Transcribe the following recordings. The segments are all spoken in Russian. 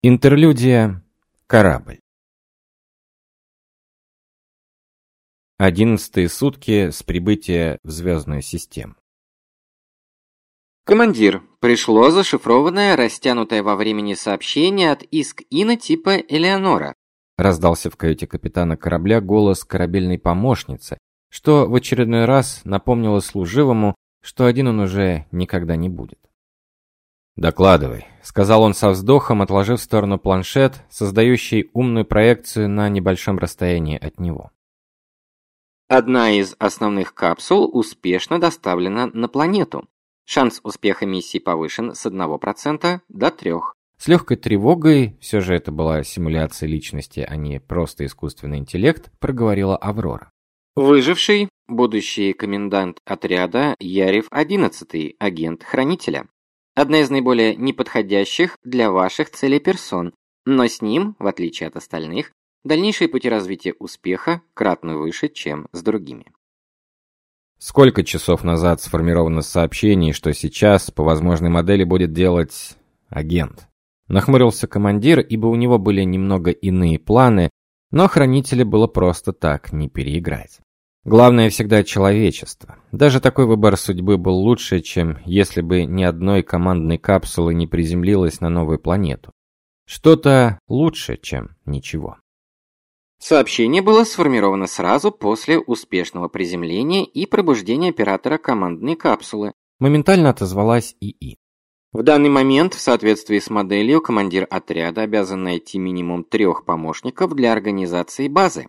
Интерлюдия «Корабль». Одиннадцатые сутки с прибытия в звездную систему. Командир, пришло зашифрованное, растянутое во времени сообщение от Иск-Ина типа Элеонора. Раздался в каюте капитана корабля голос корабельной помощницы, что в очередной раз напомнило служивому, что один он уже никогда не будет. «Докладывай», — сказал он со вздохом, отложив в сторону планшет, создающий умную проекцию на небольшом расстоянии от него. Одна из основных капсул успешно доставлена на планету. Шанс успеха миссии повышен с 1% до 3%. С легкой тревогой, все же это была симуляция личности, а не просто искусственный интеллект, проговорила Аврора. Выживший, будущий комендант отряда Ярев-11, агент Хранителя. Одна из наиболее неподходящих для ваших целей персон, но с ним, в отличие от остальных, дальнейшие пути развития успеха кратно выше, чем с другими. Сколько часов назад сформировано сообщение, что сейчас по возможной модели будет делать агент? Нахмурился командир, ибо у него были немного иные планы, но хранителя было просто так не переиграть. Главное всегда человечество. Даже такой выбор судьбы был лучше, чем если бы ни одной командной капсулы не приземлилась на новую планету. Что-то лучше, чем ничего. Сообщение было сформировано сразу после успешного приземления и пробуждения оператора командной капсулы. Моментально отозвалась ИИ. В данный момент, в соответствии с моделью, командир отряда обязан найти минимум трех помощников для организации базы.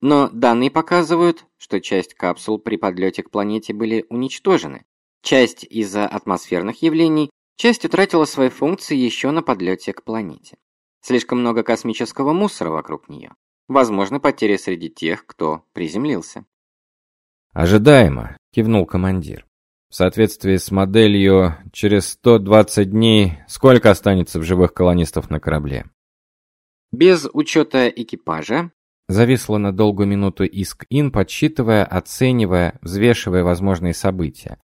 Но данные показывают, что часть капсул при подлете к планете были уничтожены. Часть из-за атмосферных явлений, часть утратила свои функции еще на подлете к планете. Слишком много космического мусора вокруг нее. Возможно, потери среди тех, кто приземлился. Ожидаемо, кивнул командир. В соответствии с моделью, через 120 дней сколько останется в живых колонистов на корабле? Без учета экипажа Зависла на долгую минуту Иск-Ин, подсчитывая, оценивая, взвешивая возможные события.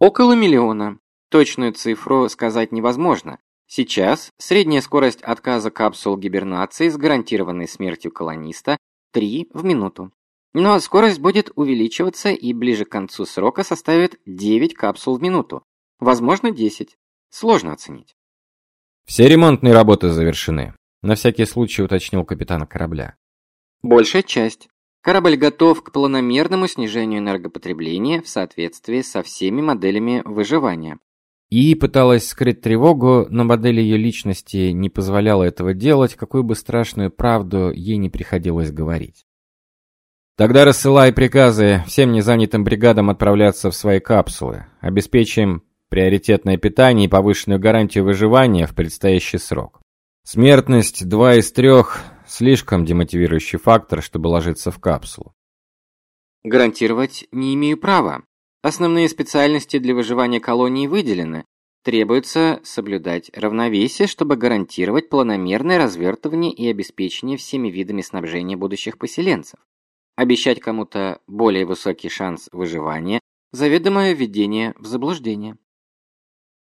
Около миллиона. Точную цифру сказать невозможно. Сейчас средняя скорость отказа капсул гибернации с гарантированной смертью колониста 3 в минуту. Но скорость будет увеличиваться и ближе к концу срока составит 9 капсул в минуту. Возможно, 10. Сложно оценить. Все ремонтные работы завершены. На всякий случай уточнил капитан корабля. Большая часть. Корабль готов к планомерному снижению энергопотребления в соответствии со всеми моделями выживания. И пыталась скрыть тревогу, но модель ее личности не позволяла этого делать, какую бы страшную правду ей не приходилось говорить. Тогда рассылай приказы всем незанятым бригадам отправляться в свои капсулы. Обеспечим приоритетное питание и повышенную гарантию выживания в предстоящий срок. Смертность 2 из 3 слишком демотивирующий фактор, чтобы ложиться в капсулу. Гарантировать не имею права. Основные специальности для выживания колонии выделены. Требуется соблюдать равновесие, чтобы гарантировать планомерное развертывание и обеспечение всеми видами снабжения будущих поселенцев. Обещать кому-то более высокий шанс выживания – заведомое введение в заблуждение.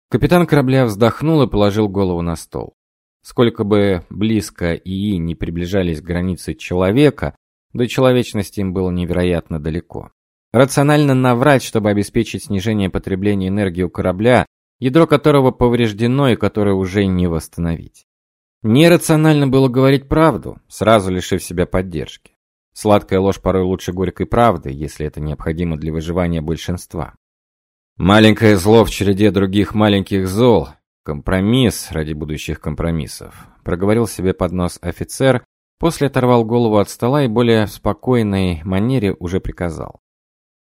Капитан корабля вздохнул и положил голову на стол. Сколько бы близко ИИ не приближались к границе человека, до человечности им было невероятно далеко. Рационально наврать, чтобы обеспечить снижение потребления энергии у корабля, ядро которого повреждено и которое уже не восстановить. Нерационально было говорить правду, сразу лишив себя поддержки. Сладкая ложь порой лучше горькой правды, если это необходимо для выживания большинства. Маленькое зло в череде других маленьких зол Компромисс ради будущих компромиссов, проговорил себе под нос офицер, после оторвал голову от стола и более в спокойной манере уже приказал: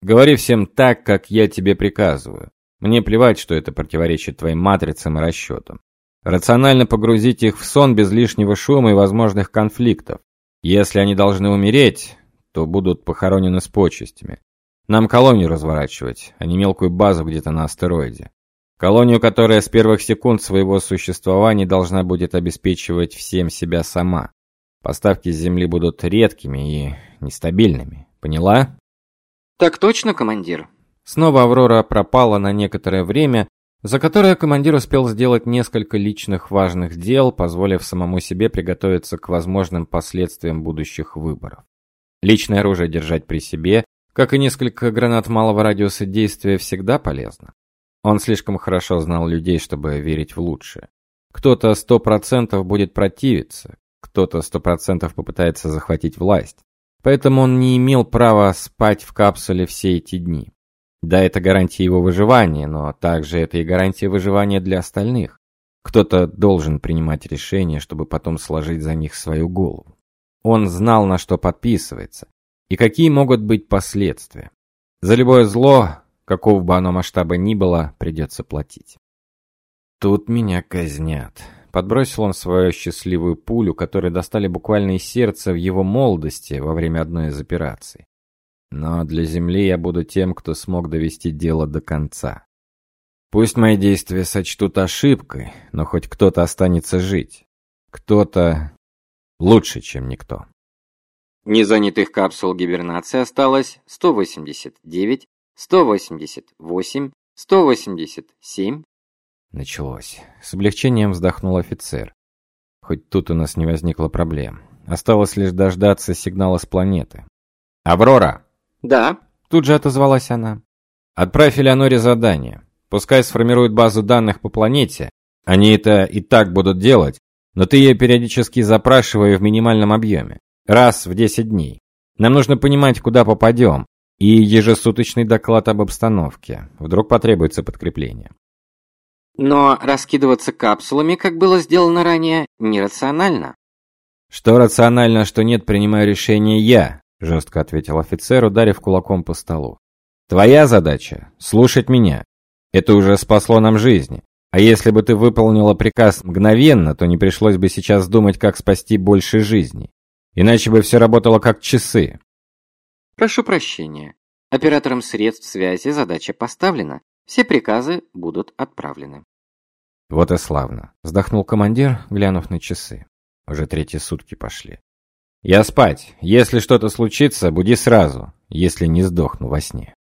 "Говори всем так, как я тебе приказываю. Мне плевать, что это противоречит твоим матрицам и расчетам. Рационально погрузить их в сон без лишнего шума и возможных конфликтов. Если они должны умереть, то будут похоронены с почестями. Нам колонию разворачивать, а не мелкую базу где-то на астероиде. Колонию, которая с первых секунд своего существования должна будет обеспечивать всем себя сама. Поставки с земли будут редкими и нестабильными. Поняла? Так точно, командир. Снова Аврора пропала на некоторое время, за которое командир успел сделать несколько личных важных дел, позволив самому себе приготовиться к возможным последствиям будущих выборов. Личное оружие держать при себе, как и несколько гранат малого радиуса действия, всегда полезно. Он слишком хорошо знал людей, чтобы верить в лучшее. Кто-то сто процентов будет противиться, кто-то сто процентов попытается захватить власть. Поэтому он не имел права спать в капсуле все эти дни. Да, это гарантия его выживания, но также это и гарантия выживания для остальных. Кто-то должен принимать решения, чтобы потом сложить за них свою голову. Он знал, на что подписывается, и какие могут быть последствия. За любое зло, какого бы оно масштаба ни было, придется платить. Тут меня казнят. Подбросил он свою счастливую пулю, которую достали буквально из сердца в его молодости во время одной из операций. Но для Земли я буду тем, кто смог довести дело до конца. Пусть мои действия сочтут ошибкой, но хоть кто-то останется жить. Кто-то лучше, чем никто. Незанятых капсул гибернации осталось 189, 188, 187, Началось. С облегчением вздохнул офицер. Хоть тут у нас не возникло проблем. Осталось лишь дождаться сигнала с планеты. «Аврора!» «Да?» Тут же отозвалась она. «Отправь Элеоноре задание. Пускай сформирует базу данных по планете. Они это и так будут делать, но ты ее периодически запрашивай в минимальном объеме. Раз в 10 дней. Нам нужно понимать, куда попадем, и ежесуточный доклад об обстановке. Вдруг потребуется подкрепление. Но раскидываться капсулами, как было сделано ранее, нерационально. Что рационально, что нет, принимаю решение я, жестко ответил офицер, ударив кулаком по столу. Твоя задача слушать меня. Это уже спасло нам жизни. А если бы ты выполнила приказ мгновенно, то не пришлось бы сейчас думать, как спасти больше жизней. Иначе бы все работало как часы. Прошу прощения. Операторам средств связи задача поставлена. Все приказы будут отправлены. Вот и славно, вздохнул командир, глянув на часы. Уже третьи сутки пошли. Я спать. Если что-то случится, буди сразу, если не сдохну во сне.